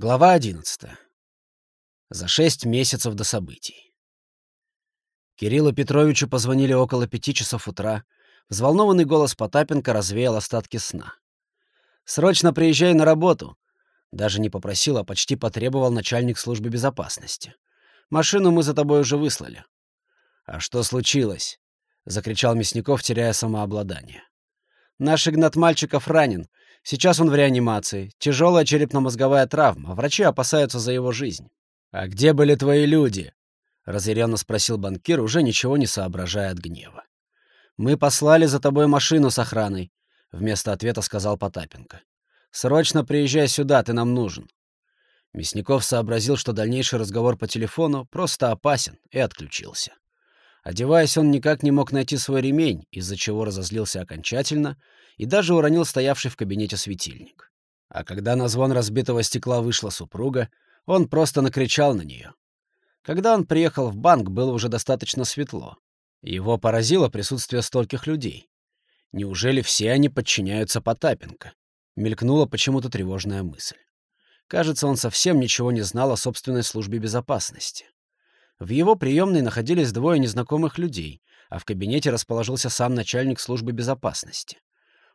Глава 11. За шесть месяцев до событий. Кириллу Петровичу позвонили около пяти часов утра. Взволнованный голос Потапенко развеял остатки сна. «Срочно приезжай на работу!» Даже не попросил, а почти потребовал начальник службы безопасности. «Машину мы за тобой уже выслали». «А что случилось?» — закричал Мясников, теряя самообладание. «Наш Игнат Мальчиков ранен. Сейчас он в реанимации. Тяжелая черепно-мозговая травма. Врачи опасаются за его жизнь. «А где были твои люди?» — разъяренно спросил банкир, уже ничего не соображая от гнева. «Мы послали за тобой машину с охраной», — вместо ответа сказал Потапенко. «Срочно приезжай сюда, ты нам нужен». Мясников сообразил, что дальнейший разговор по телефону просто опасен, и отключился. Одеваясь, он никак не мог найти свой ремень, из-за чего разозлился окончательно и даже уронил стоявший в кабинете светильник. А когда на звон разбитого стекла вышла супруга, он просто накричал на нее. Когда он приехал в банк, было уже достаточно светло. Его поразило присутствие стольких людей. Неужели все они подчиняются Потапенко? Мелькнула почему-то тревожная мысль. Кажется, он совсем ничего не знал о собственной службе безопасности. В его приемной находились двое незнакомых людей, а в кабинете расположился сам начальник службы безопасности.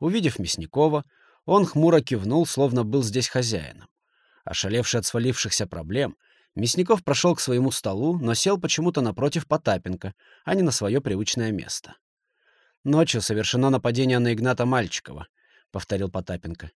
Увидев Мясникова, он хмуро кивнул, словно был здесь хозяином. Ошалевший от свалившихся проблем, Мясников прошел к своему столу, но сел почему-то напротив Потапенко, а не на свое привычное место. «Ночью совершено нападение на Игната Мальчикова», — повторил Потапенко.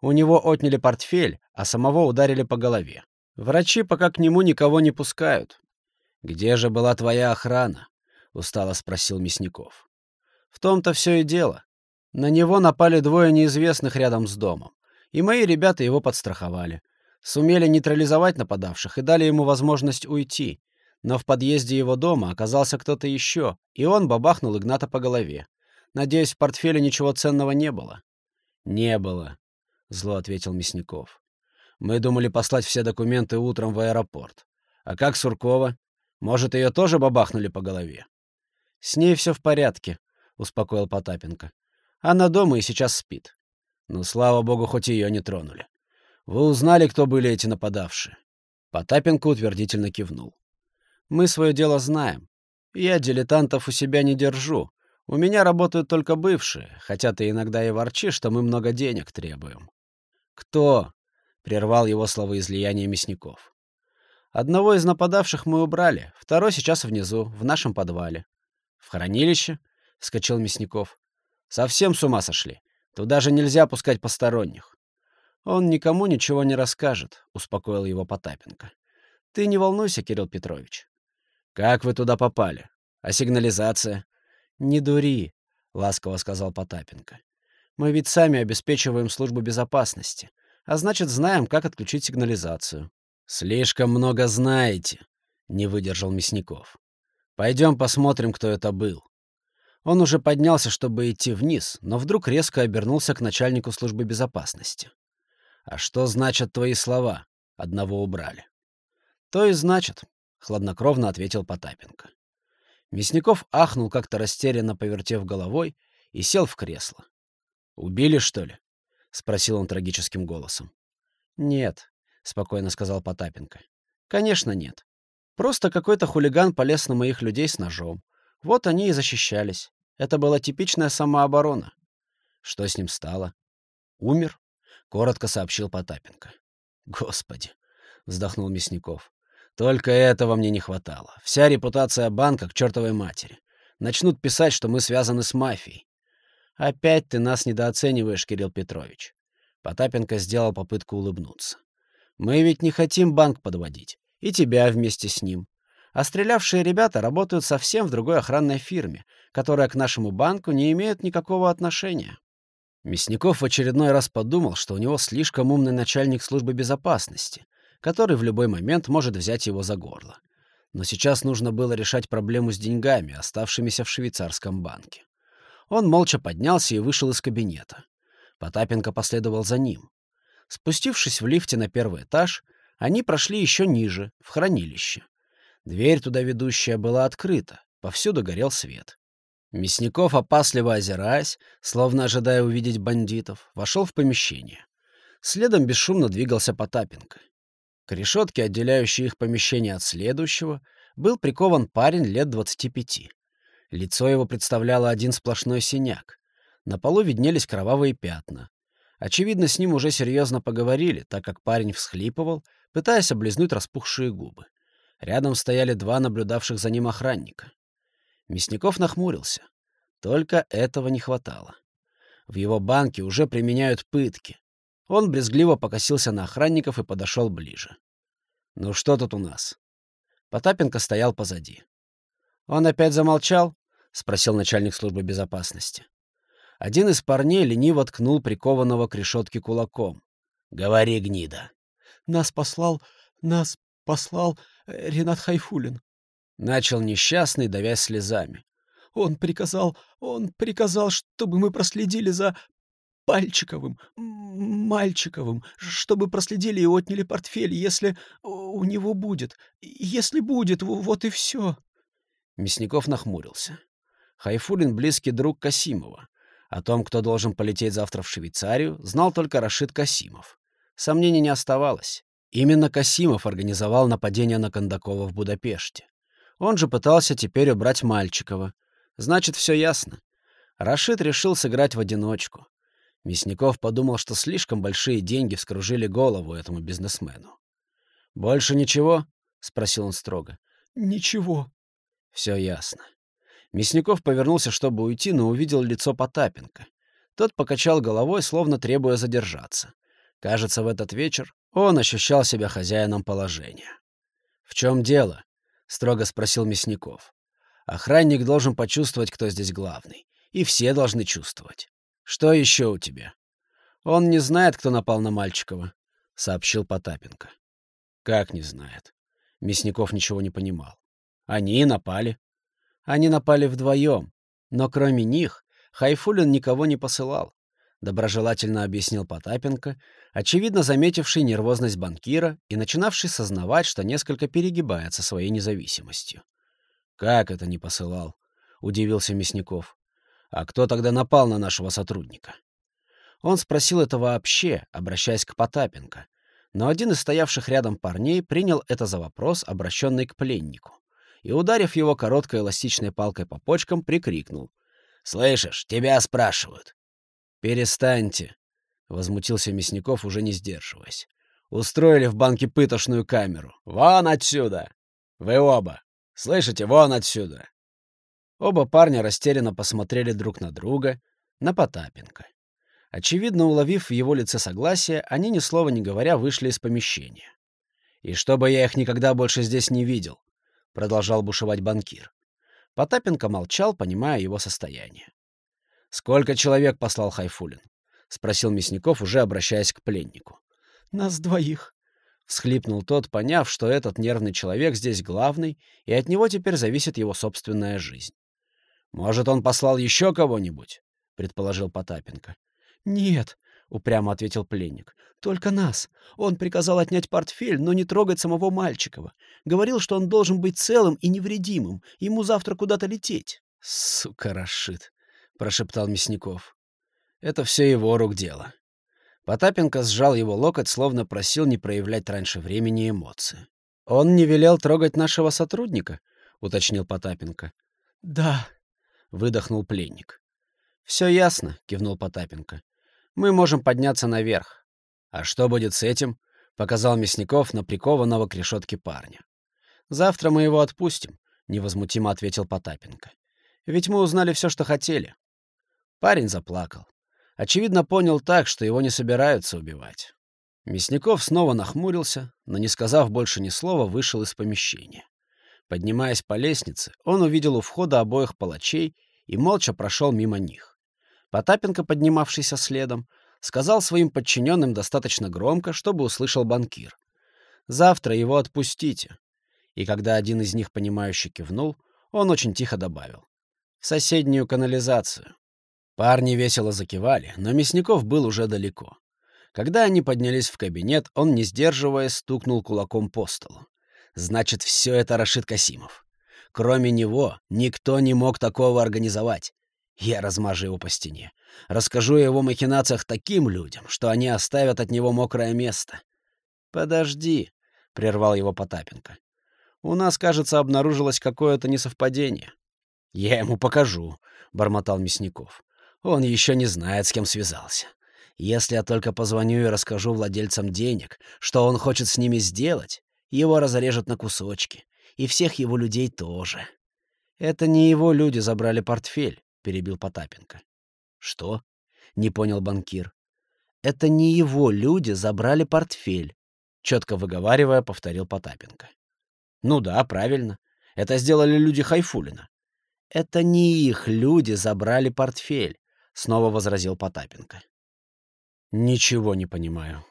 «У него отняли портфель, а самого ударили по голове. Врачи пока к нему никого не пускают». «Где же была твоя охрана?» — устало спросил Мясников. «В том-то все и дело. На него напали двое неизвестных рядом с домом, и мои ребята его подстраховали. Сумели нейтрализовать нападавших и дали ему возможность уйти. Но в подъезде его дома оказался кто-то еще, и он бабахнул Игната по голове. Надеюсь, в портфеле ничего ценного не было. «Не было», — зло ответил Мясников. «Мы думали послать все документы утром в аэропорт. А как Суркова? Может, ее тоже бабахнули по голове?» «С ней все в порядке», — успокоил Потапенко. Она дома и сейчас спит. Ну, слава богу, хоть ее не тронули. Вы узнали, кто были эти нападавшие?» Потапенко утвердительно кивнул. «Мы свое дело знаем. Я дилетантов у себя не держу. У меня работают только бывшие, хотя ты иногда и ворчишь, что мы много денег требуем». «Кто?» — прервал его словоизлияние Мясников. «Одного из нападавших мы убрали, второй сейчас внизу, в нашем подвале». «В хранилище?» — вскочил Мясников. Совсем с ума сошли. Туда же нельзя пускать посторонних. Он никому ничего не расскажет, успокоил его Потапенко. Ты не волнуйся, Кирилл Петрович. Как вы туда попали? А сигнализация? Не дури, ласково сказал Потапенко. Мы ведь сами обеспечиваем службу безопасности, а значит, знаем, как отключить сигнализацию. Слишком много знаете, не выдержал Мясников. Пойдем посмотрим, кто это был. Он уже поднялся, чтобы идти вниз, но вдруг резко обернулся к начальнику службы безопасности. «А что значат твои слова? Одного убрали». «То и значит», — хладнокровно ответил Потапенко. Мясников ахнул, как-то растерянно повертев головой, и сел в кресло. «Убили, что ли?» — спросил он трагическим голосом. «Нет», — спокойно сказал Потапенко. «Конечно нет. Просто какой-то хулиган полез на моих людей с ножом. Вот они и защищались. Это была типичная самооборона. Что с ним стало? Умер? Коротко сообщил Потапенко. Господи, вздохнул Мясников. Только этого мне не хватало. Вся репутация банка к чертовой матери. Начнут писать, что мы связаны с мафией. Опять ты нас недооцениваешь, Кирилл Петрович. Потапенко сделал попытку улыбнуться. Мы ведь не хотим банк подводить. И тебя вместе с ним. А стрелявшие ребята работают совсем в другой охранной фирме, которая к нашему банку не имеет никакого отношения. Мясников в очередной раз подумал, что у него слишком умный начальник службы безопасности, который в любой момент может взять его за горло. Но сейчас нужно было решать проблему с деньгами, оставшимися в швейцарском банке. Он молча поднялся и вышел из кабинета. Потапенко последовал за ним. Спустившись в лифте на первый этаж, они прошли еще ниже, в хранилище. Дверь туда ведущая была открыта, повсюду горел свет. Мясников, опасливо озираясь, словно ожидая увидеть бандитов, вошел в помещение. Следом бесшумно двигался Потапенко. К решетке, отделяющей их помещение от следующего, был прикован парень лет 25. Лицо его представляло один сплошной синяк. На полу виднелись кровавые пятна. Очевидно, с ним уже серьезно поговорили, так как парень всхлипывал, пытаясь облизнуть распухшие губы. Рядом стояли два наблюдавших за ним охранника. Мясников нахмурился. Только этого не хватало. В его банке уже применяют пытки. Он брезгливо покосился на охранников и подошел ближе. «Ну что тут у нас?» Потапенко стоял позади. «Он опять замолчал?» — спросил начальник службы безопасности. Один из парней лениво ткнул прикованного к решетке кулаком. «Говори, гнида!» «Нас послал... нас послал э, Ренат Хайфулин». Начал несчастный, давясь слезами. «Он приказал... он приказал, чтобы мы проследили за... Пальчиковым, Мальчиковым, чтобы проследили и отняли портфель, если у него будет. Если будет, вот и все. Мясников нахмурился. Хайфулин — близкий друг Касимова. О том, кто должен полететь завтра в Швейцарию, знал только Рашид Касимов. Сомнений не оставалось. Именно Касимов организовал нападение на Кондакова в Будапеште. Он же пытался теперь убрать Мальчикова. Значит, все ясно. Рашид решил сыграть в одиночку. Мясников подумал, что слишком большие деньги вскружили голову этому бизнесмену. «Больше ничего?» — спросил он строго. «Ничего». Все ясно. Мясников повернулся, чтобы уйти, но увидел лицо Потапенко. Тот покачал головой, словно требуя задержаться. Кажется, в этот вечер он ощущал себя хозяином положения. «В чем дело?» — строго спросил Мясников. «Охранник должен почувствовать, кто здесь главный. И все должны чувствовать. Что еще у тебя?» «Он не знает, кто напал на Мальчикова», — сообщил Потапенко. «Как не знает?» Мясников ничего не понимал. «Они напали. Они напали вдвоем, но кроме них Хайфулин никого не посылал. Доброжелательно объяснил Потапенко, очевидно заметивший нервозность банкира и начинавший сознавать, что несколько перегибается своей независимостью. «Как это не посылал?» — удивился Мясников. «А кто тогда напал на нашего сотрудника?» Он спросил это вообще, обращаясь к Потапенко, но один из стоявших рядом парней принял это за вопрос, обращенный к пленнику и, ударив его короткой эластичной палкой по почкам, прикрикнул. «Слышишь, тебя спрашивают». «Перестаньте», — возмутился Мясников, уже не сдерживаясь. «Устроили в банке пытошную камеру. Вон отсюда! Вы оба! Слышите, вон отсюда!» Оба парня растерянно посмотрели друг на друга, на Потапенко. Очевидно, уловив в его лице согласие, они ни слова не говоря вышли из помещения. «И чтобы я их никогда больше здесь не видел», — продолжал бушевать банкир. Потапенко молчал, понимая его состояние. «Сколько человек послал Хайфулин?» — спросил Мясников, уже обращаясь к пленнику. «Нас двоих», — всхлипнул тот, поняв, что этот нервный человек здесь главный, и от него теперь зависит его собственная жизнь. «Может, он послал еще кого-нибудь?» — предположил Потапенко. «Нет», — упрямо ответил пленник. «Только нас. Он приказал отнять портфель, но не трогать самого Мальчикова. Говорил, что он должен быть целым и невредимым. Ему завтра куда-то лететь». «Сука, Рашид», — прошептал Мясников. «Это все его рук дело». Потапенко сжал его локоть, словно просил не проявлять раньше времени эмоции. «Он не велел трогать нашего сотрудника?» — уточнил Потапенко. «Да», — выдохнул пленник. «Все ясно», — кивнул Потапенко. Мы можем подняться наверх. А что будет с этим? Показал Мясников на прикованного к решетке парня. Завтра мы его отпустим, невозмутимо ответил Потапенко. Ведь мы узнали все, что хотели. Парень заплакал. Очевидно, понял так, что его не собираются убивать. Мясников снова нахмурился, но, не сказав больше ни слова, вышел из помещения. Поднимаясь по лестнице, он увидел у входа обоих палачей и молча прошел мимо них. Потапенко, поднимавшийся следом, сказал своим подчиненным достаточно громко, чтобы услышал банкир. «Завтра его отпустите». И когда один из них, понимающе кивнул, он очень тихо добавил. «В соседнюю канализацию». Парни весело закивали, но Мясников был уже далеко. Когда они поднялись в кабинет, он, не сдерживаясь, стукнул кулаком по столу. «Значит, все это Рашид Касимов. Кроме него никто не мог такого организовать. Я размажу его по стене. Расскажу о его махинациях таким людям, что они оставят от него мокрое место. «Подожди», — прервал его Потапенко. «У нас, кажется, обнаружилось какое-то несовпадение». «Я ему покажу», — бормотал Мясников. «Он еще не знает, с кем связался. Если я только позвоню и расскажу владельцам денег, что он хочет с ними сделать, его разрежут на кусочки. И всех его людей тоже». «Это не его люди забрали портфель», — перебил Потапенко. «Что?» — не понял банкир. «Это не его люди забрали портфель», — четко выговаривая, повторил Потапенко. «Ну да, правильно. Это сделали люди Хайфулина». «Это не их люди забрали портфель», — снова возразил Потапенко. «Ничего не понимаю».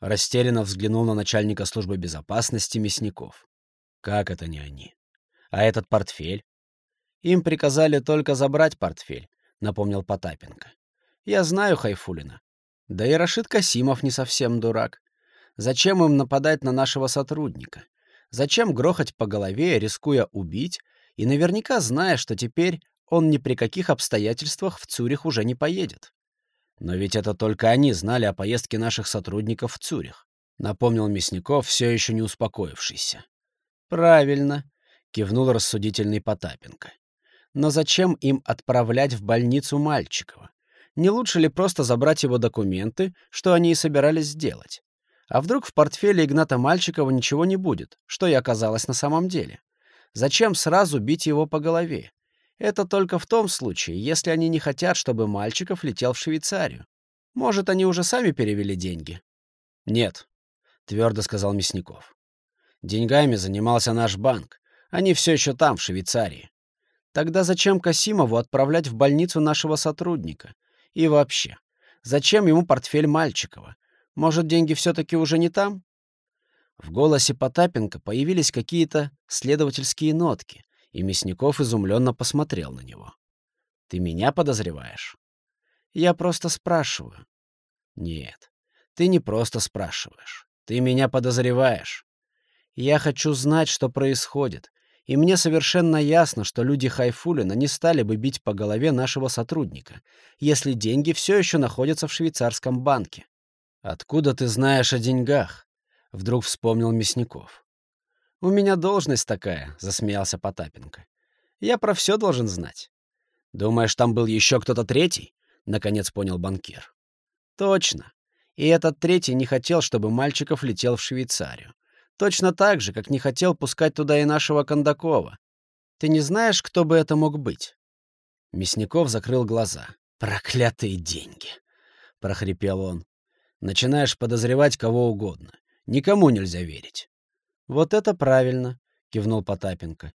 Растерянно взглянул на начальника службы безопасности Мясников. «Как это не они? А этот портфель?» «Им приказали только забрать портфель», — напомнил Потапенко. «Я знаю Хайфулина. Да и Рашид Касимов не совсем дурак. Зачем им нападать на нашего сотрудника? Зачем грохать по голове, рискуя убить, и наверняка зная, что теперь он ни при каких обстоятельствах в Цюрих уже не поедет? Но ведь это только они знали о поездке наших сотрудников в Цюрих, напомнил Мясников, все еще не успокоившийся. Правильно, кивнул рассудительный Потапенко. Но зачем им отправлять в больницу Мальчикова? Не лучше ли просто забрать его документы, что они и собирались сделать? А вдруг в портфеле Игната Мальчикова ничего не будет, что и оказалось на самом деле? Зачем сразу бить его по голове? Это только в том случае, если они не хотят, чтобы Мальчиков летел в Швейцарию. Может, они уже сами перевели деньги? Нет, твердо сказал Мясников. Деньгами занимался наш банк. Они все еще там, в Швейцарии. Тогда зачем Касимову отправлять в больницу нашего сотрудника? И вообще, зачем ему портфель Мальчикова? Может, деньги все-таки уже не там? В голосе Потапенко появились какие-то следовательские нотки, и Мясников изумленно посмотрел на него. «Ты меня подозреваешь?» «Я просто спрашиваю». «Нет, ты не просто спрашиваешь. Ты меня подозреваешь. Я хочу знать, что происходит, и мне совершенно ясно, что люди Хайфулина не стали бы бить по голове нашего сотрудника, если деньги все еще находятся в швейцарском банке. «Откуда ты знаешь о деньгах?» — вдруг вспомнил Мясников. «У меня должность такая», — засмеялся Потапенко. «Я про все должен знать». «Думаешь, там был еще кто-то третий?» — наконец понял банкир. «Точно. И этот третий не хотел, чтобы Мальчиков летел в Швейцарию. Точно так же, как не хотел пускать туда и нашего Кондакова. Ты не знаешь, кто бы это мог быть?» Мясников закрыл глаза. «Проклятые деньги!» — прохрипел он. «Начинаешь подозревать кого угодно. Никому нельзя верить». «Вот это правильно», — кивнул Потапенко.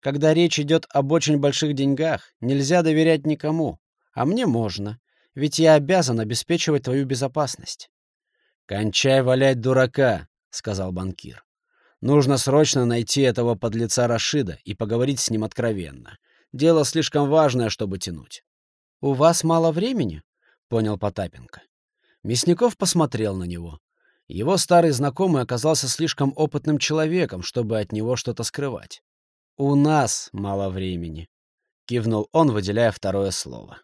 «Когда речь идет об очень больших деньгах, нельзя доверять никому. А мне можно, ведь я обязан обеспечивать твою безопасность». «Кончай валять дурака», — сказал банкир. «Нужно срочно найти этого подлеца Рашида и поговорить с ним откровенно. Дело слишком важное, чтобы тянуть». «У вас мало времени?» — понял Потапенко. Мясников посмотрел на него. Его старый знакомый оказался слишком опытным человеком, чтобы от него что-то скрывать. «У нас мало времени», — кивнул он, выделяя второе слово.